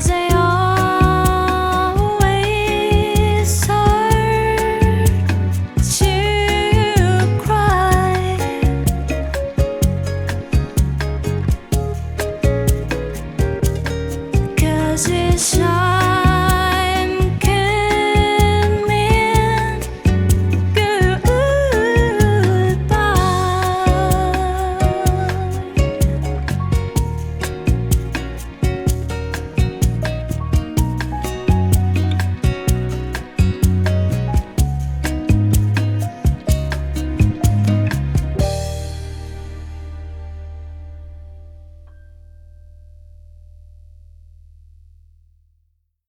cause they